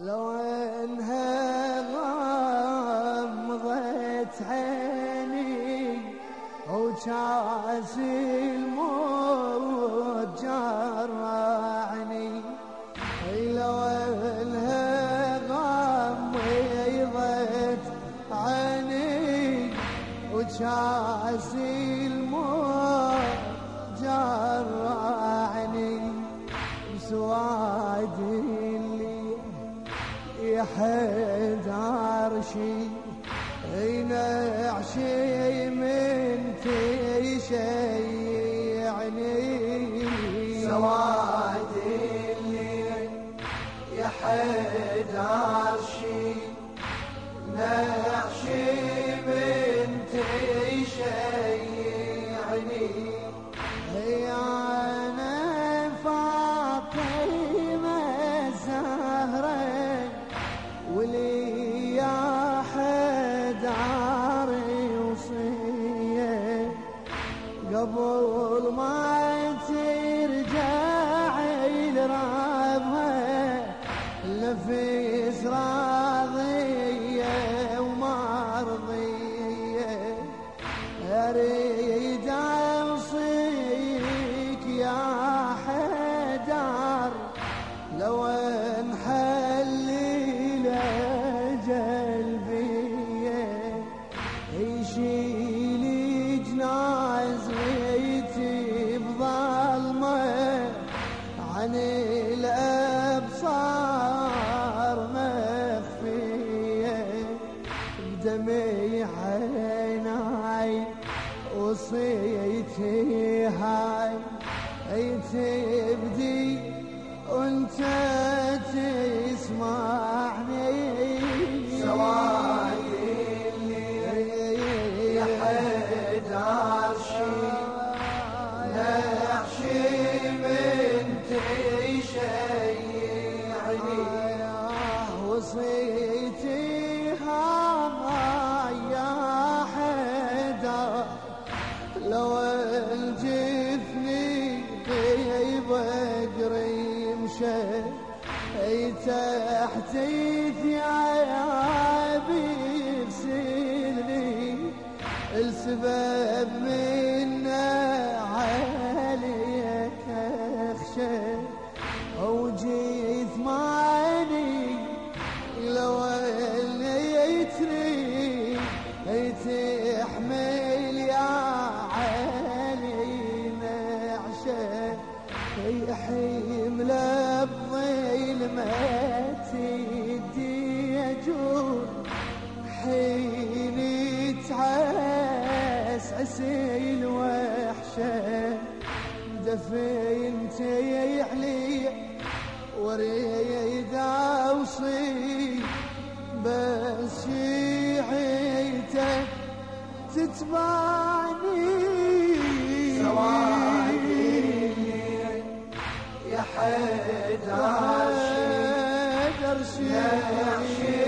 لو إنها غمضت عيني وجاز الموت جرعني لو إنها غمضت عيني وجاز الموت جرعني بسوادي حد عرشي عشي من تشيعني سواد الليل يا حد عرشي قبل ما ترجع لربها نفس وصيتي هاي تبدي وانت وريد اوصي بس شيعته تتبعني. يا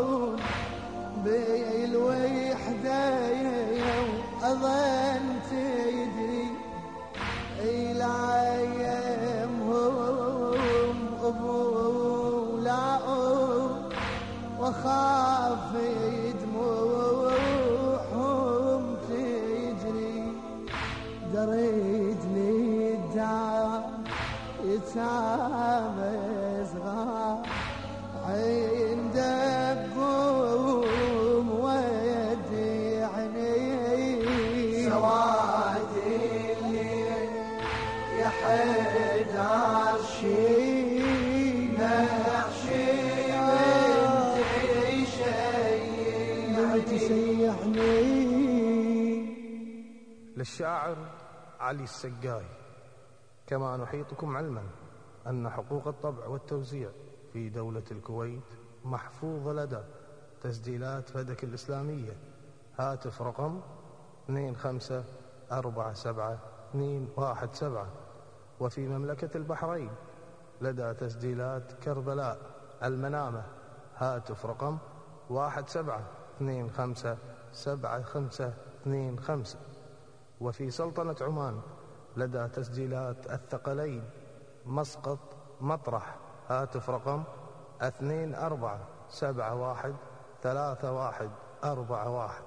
يشعرون بالوحدة أظن تدري أبو لا وخاف للشاعر علي السقاي كما نحيطكم علما أن حقوق الطبع والتوزيع في دولة الكويت محفوظة لدى تسجيلات فدك الإسلامية. هاتف رقم 2547217 وفي مملكة البحرين لدى تسجيلات كربلاء المنامة. هاتف رقم 17257525 وفي سلطنة عمان لدى تسجيلات الثقلين مسقط مطرح هاتف رقم اثنين أربعة سبعة واحد ثلاثة واحد أربعة واحد.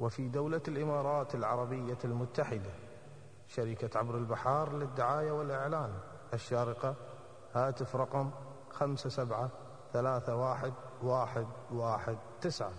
وفي دولة الإمارات العربية المتحدة شركة عبر البحار للدعاية والإعلان الشارقة هاتف رقم خمسة سبعة ثلاثة واحد واحد واحد تسعة.